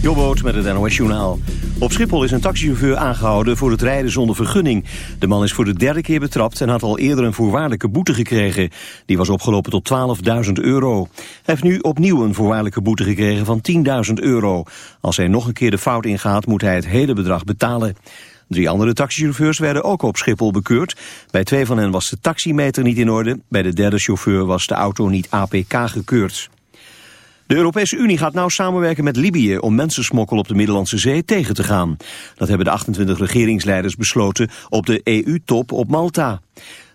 Jobboot met het NOS Journaal. Op Schiphol is een taxichauffeur aangehouden voor het rijden zonder vergunning. De man is voor de derde keer betrapt en had al eerder een voorwaardelijke boete gekregen. Die was opgelopen tot 12.000 euro. Hij heeft nu opnieuw een voorwaardelijke boete gekregen van 10.000 euro. Als hij nog een keer de fout ingaat moet hij het hele bedrag betalen. Drie andere taxichauffeurs werden ook op Schiphol bekeurd. Bij twee van hen was de taximeter niet in orde. Bij de derde chauffeur was de auto niet APK gekeurd. De Europese Unie gaat nauw samenwerken met Libië om mensensmokkel op de Middellandse Zee tegen te gaan. Dat hebben de 28 regeringsleiders besloten op de EU-top op Malta.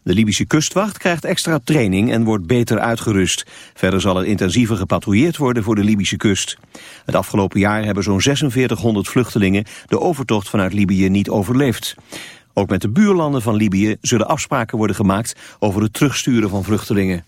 De Libische kustwacht krijgt extra training en wordt beter uitgerust. Verder zal er intensiever gepatrouilleerd worden voor de Libische kust. Het afgelopen jaar hebben zo'n 4600 vluchtelingen de overtocht vanuit Libië niet overleefd. Ook met de buurlanden van Libië zullen afspraken worden gemaakt over het terugsturen van vluchtelingen.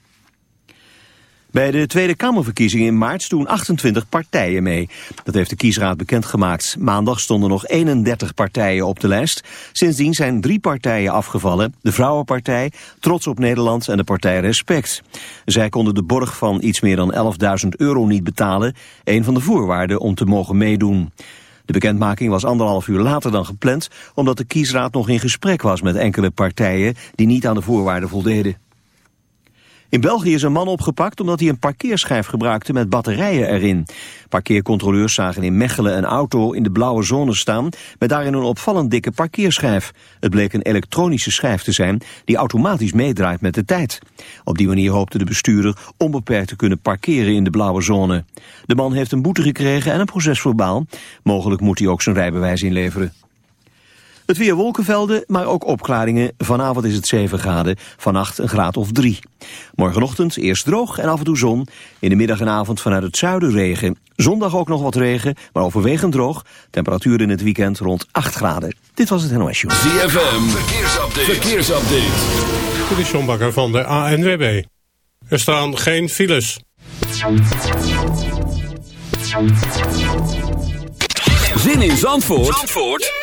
Bij de Tweede Kamerverkiezingen in maart doen 28 partijen mee. Dat heeft de kiesraad bekendgemaakt. Maandag stonden nog 31 partijen op de lijst. Sindsdien zijn drie partijen afgevallen. De Vrouwenpartij, Trots op Nederland en de partij Respect. Zij konden de borg van iets meer dan 11.000 euro niet betalen. Een van de voorwaarden om te mogen meedoen. De bekendmaking was anderhalf uur later dan gepland... omdat de kiesraad nog in gesprek was met enkele partijen... die niet aan de voorwaarden voldeden. In België is een man opgepakt omdat hij een parkeerschijf gebruikte met batterijen erin. Parkeercontroleurs zagen in Mechelen een auto in de blauwe zone staan met daarin een opvallend dikke parkeerschijf. Het bleek een elektronische schijf te zijn die automatisch meedraait met de tijd. Op die manier hoopte de bestuurder onbeperkt te kunnen parkeren in de blauwe zone. De man heeft een boete gekregen en een procesverbaal. Mogelijk moet hij ook zijn rijbewijs inleveren. Het weer wolkenvelden, maar ook opklaringen. Vanavond is het 7 graden, vannacht een graad of 3. Morgenochtend eerst droog en af en toe zon. In de middag en avond vanuit het zuiden regen. Zondag ook nog wat regen, maar overwegend droog. Temperatuur in het weekend rond 8 graden. Dit was het NOS Show. ZFM, verkeersupdate. verkeersupdate. Dit is John Bakker van de ANWB. Er staan geen files. Zin in Zandvoort? Zandvoort?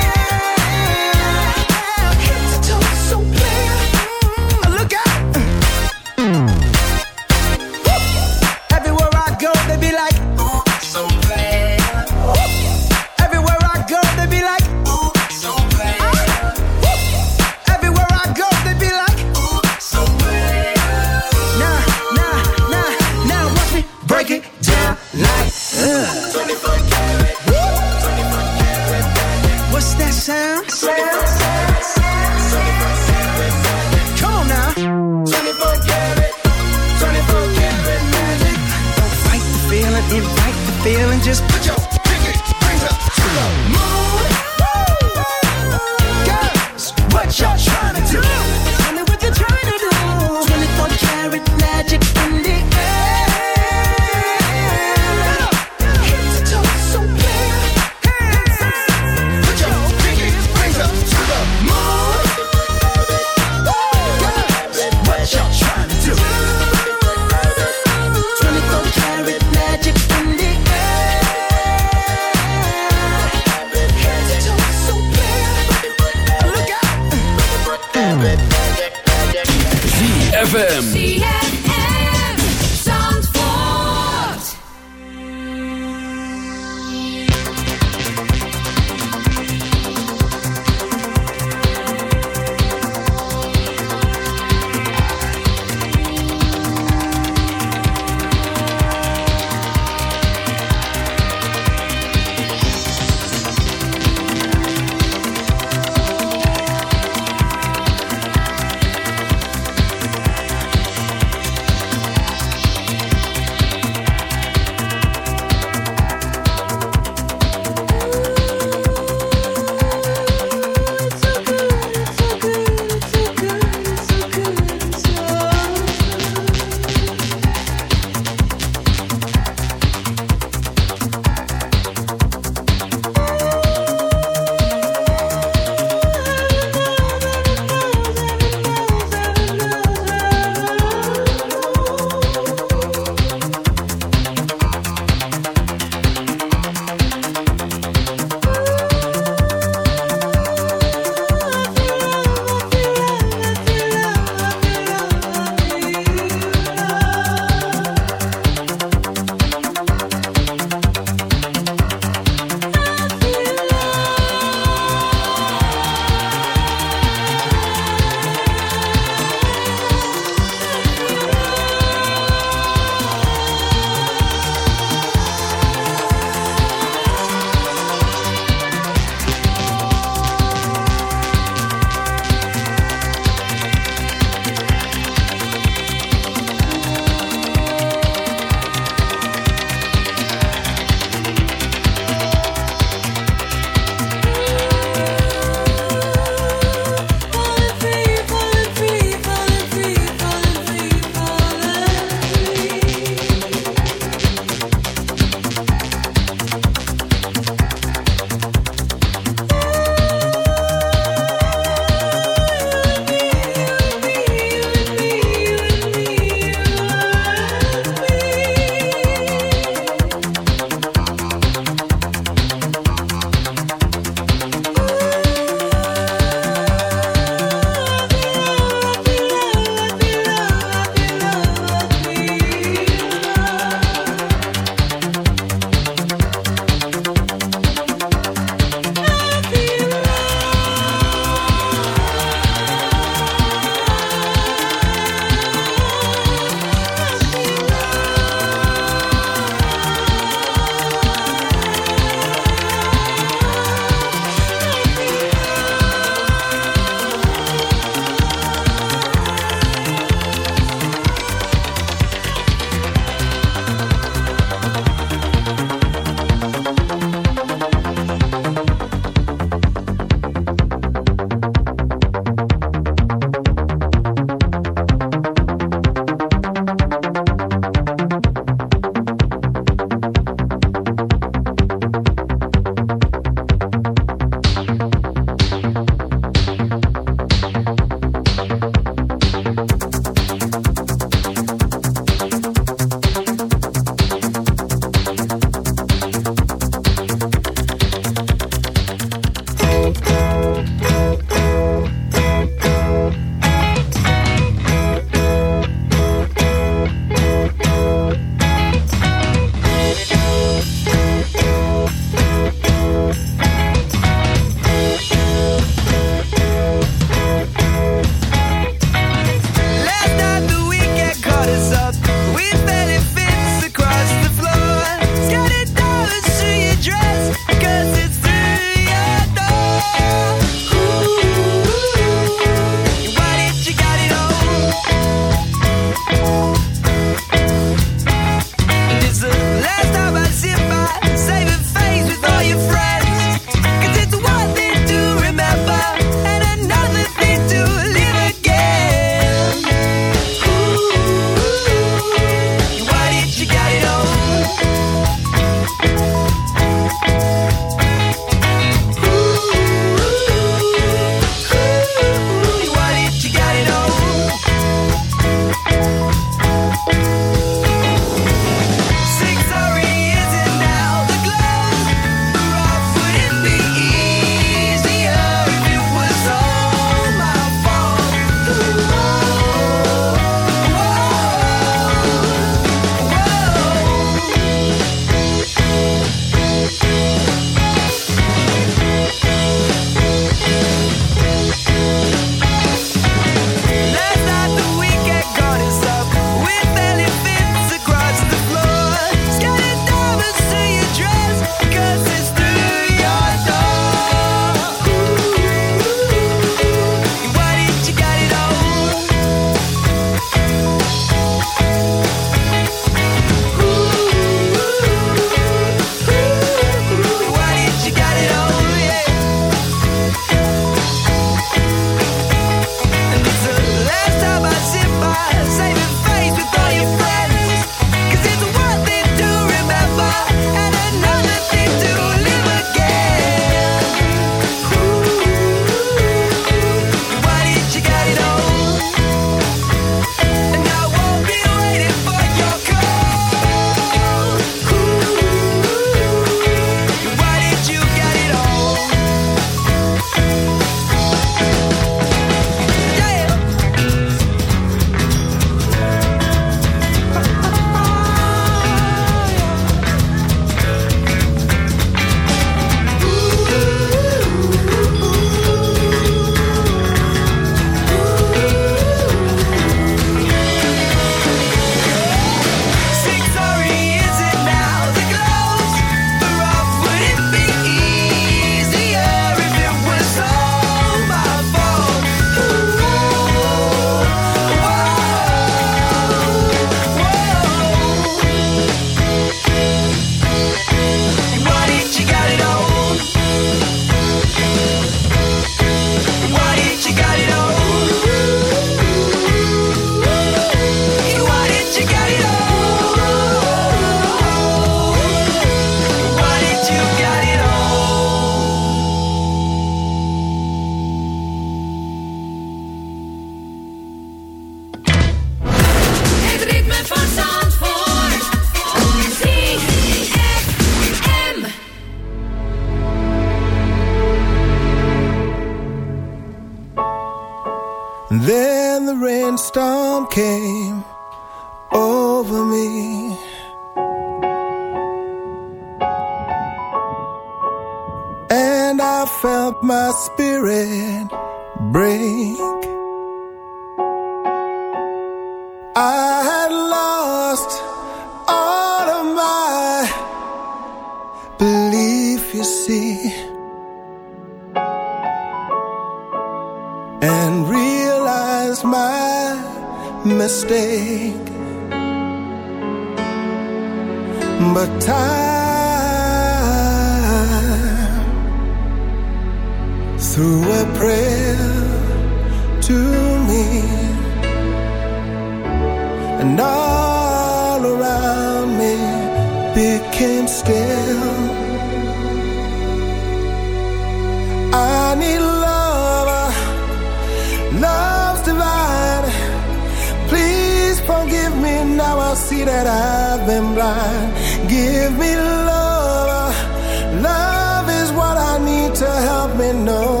know.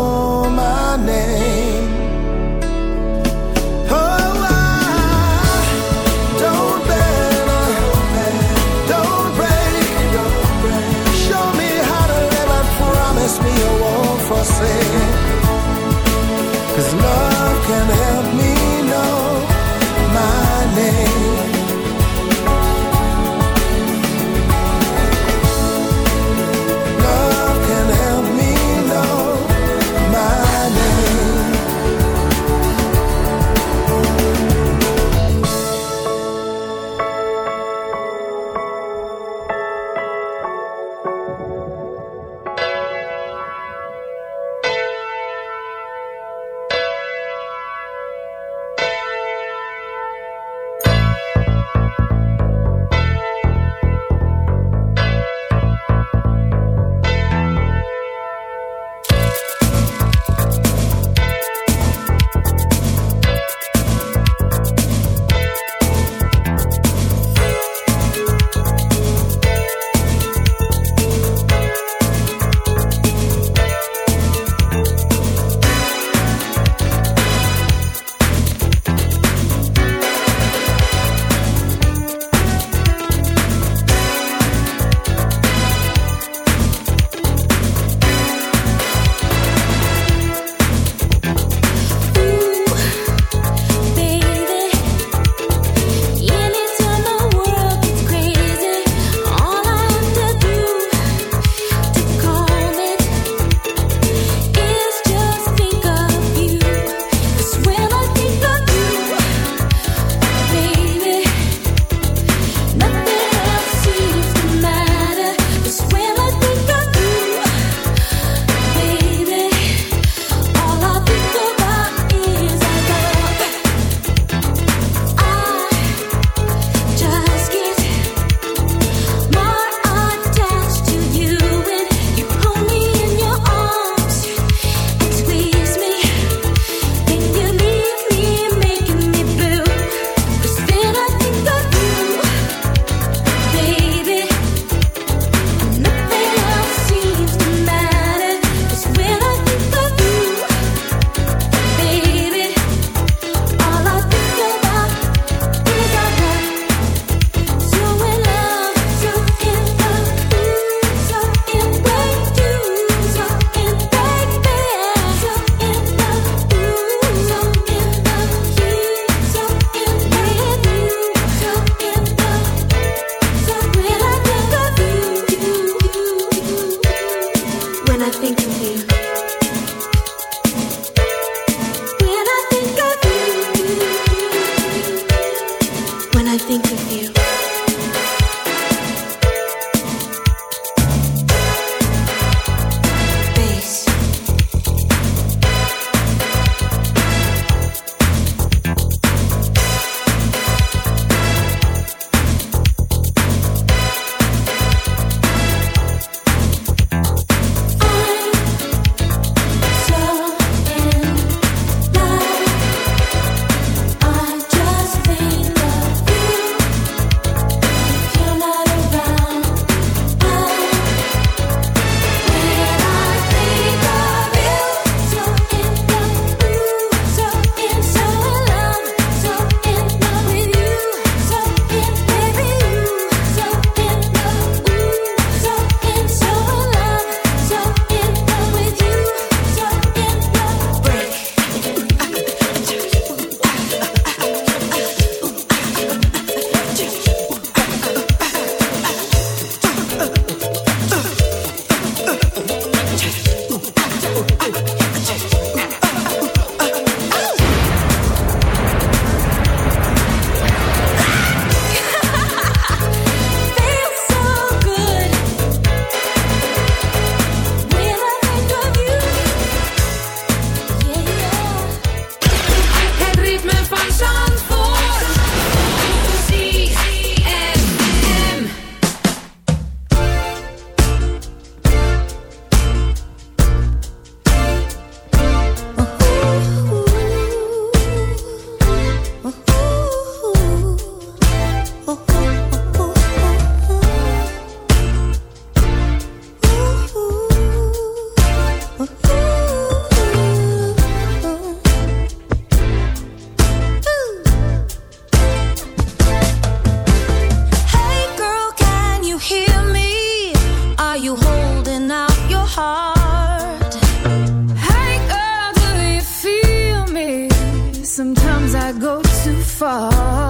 go too far.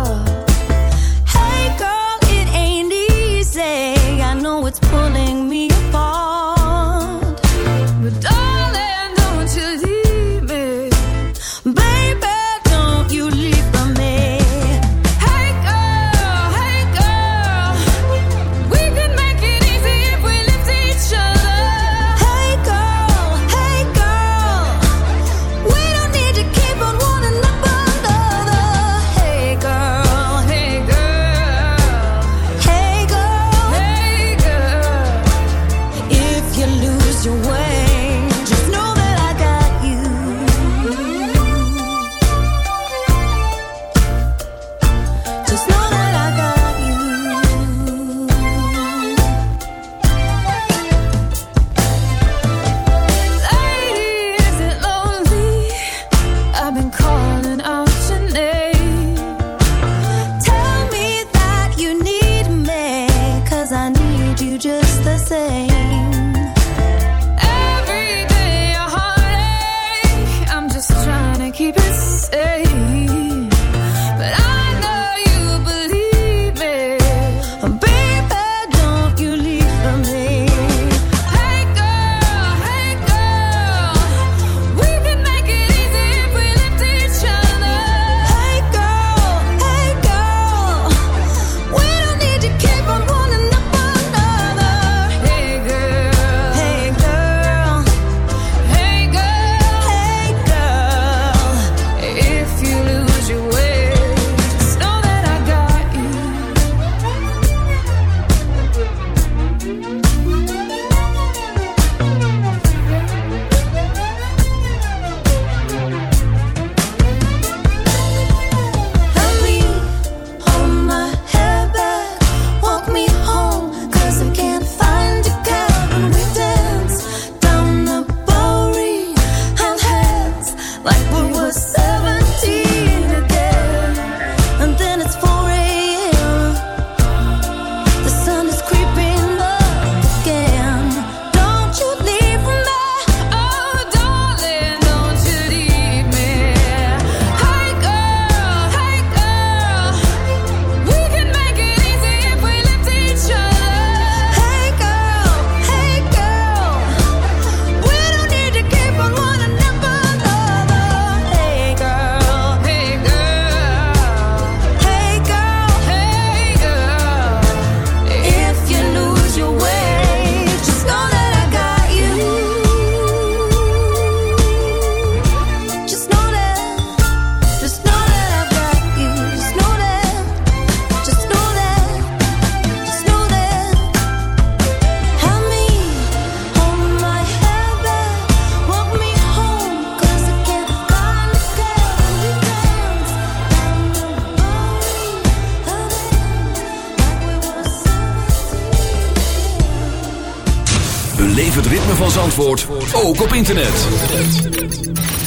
Ook op internet.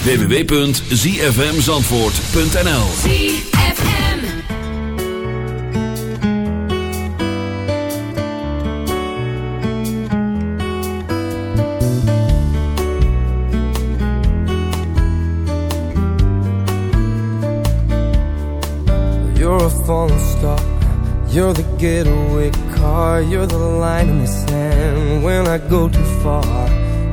www.zfmzandvoort.nl ZFM. You're a falling star. You're the getaway car. You're the line in the sand when I go too far.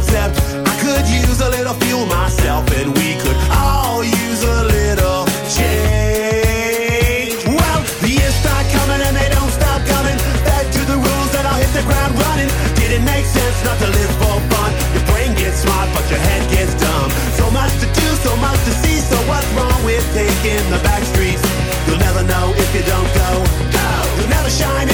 concept. I could use a little fuel myself, and we could all use a little change. Well, the years start coming and they don't stop coming. Back to the rules that I'll hit the ground running. Didn't make sense not to live for fun. Your brain gets smart, but your head gets dumb. So much to do, so much to see. So what's wrong with taking the back streets? You'll never know if you don't go. Go. You'll never shine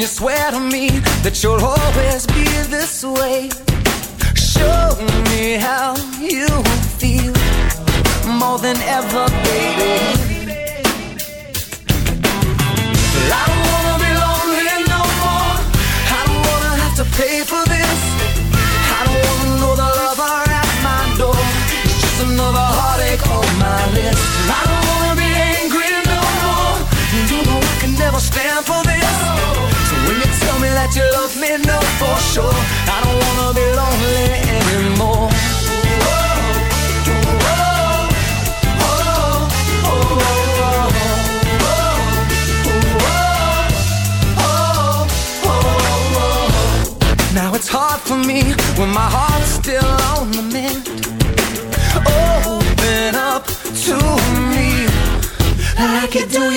you swear to me that you'll always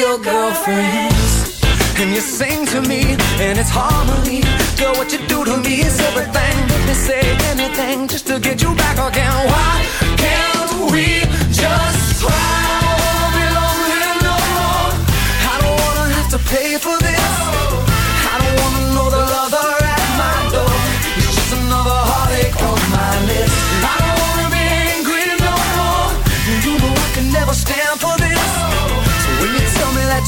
your girlfriends. And you sing to me, and it's harmony. Girl, what you do to me is everything. Let me say anything just to get you back again. Why can't we just try? I won't be lonely no more. I don't wanna have to pay for this. I don't wanna know the lover at my door. It's just another heartache on my list. I don't wanna be angry no more. You know I can never stand for this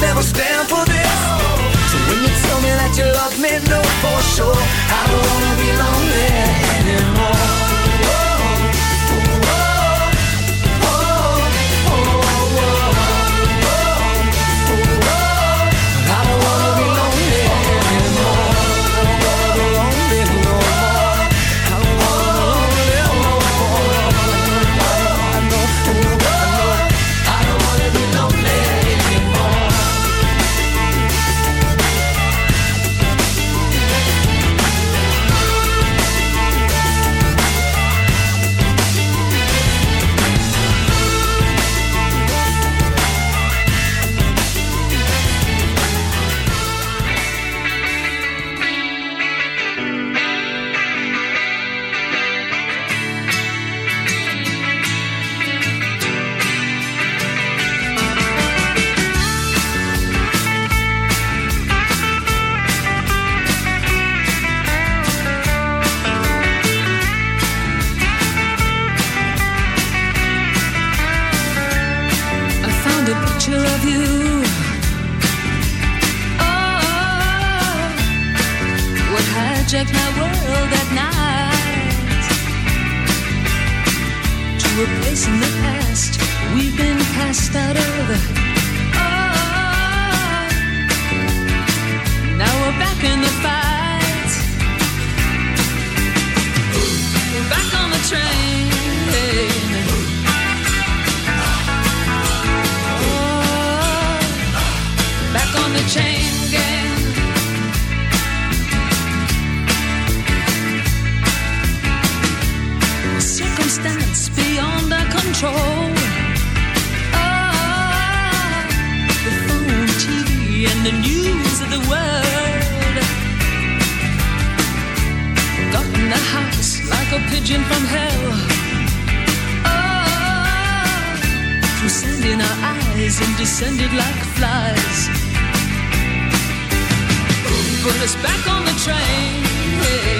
Never stand us back on the train.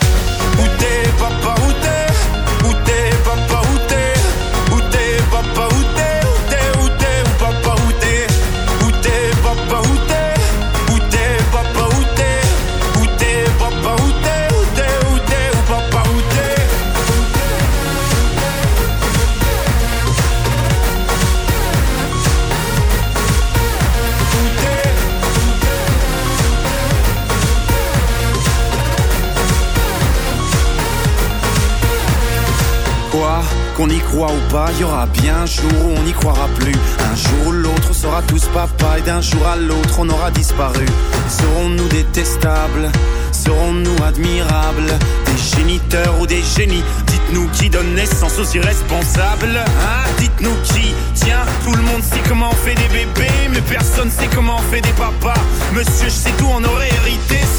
Qu'on y croit ou pas, y aura bien un jour où on n'y croira plus. Un jour où l'autre on sera tous papa et d'un jour à l'autre on aura disparu. Serons-nous détestables? Serons-nous admirables? Des géniteurs ou des génies? Dites-nous qui donne naissance aux irresponsables Hein? Dites-nous qui? Tiens, tout le monde sait comment on fait des bébés Mais personne sait comment on fait des papas. Monsieur, je sais tout, on aurait hérité,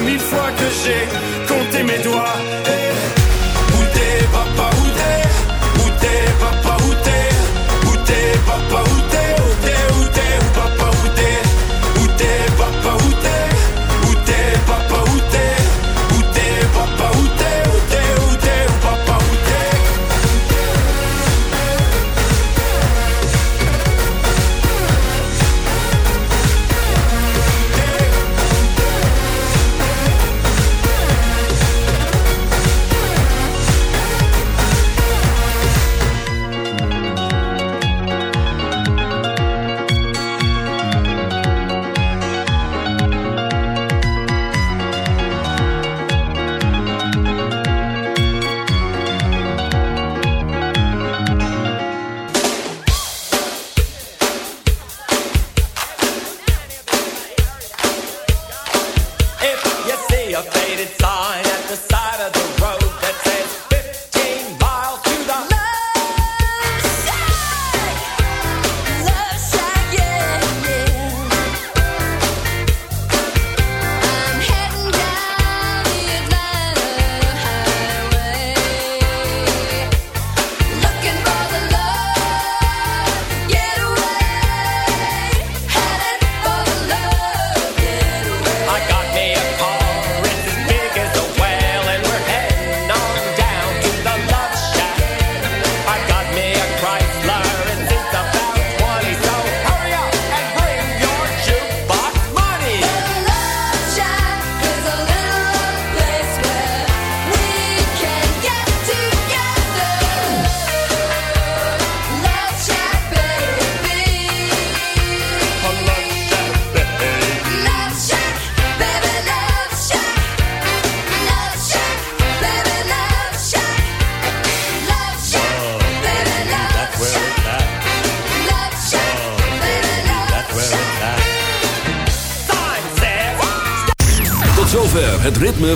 mille fois que j'ai compté mes doigts. Où t'es papa, où t'es Où t'es papa, où t'es Où t'es papa, Où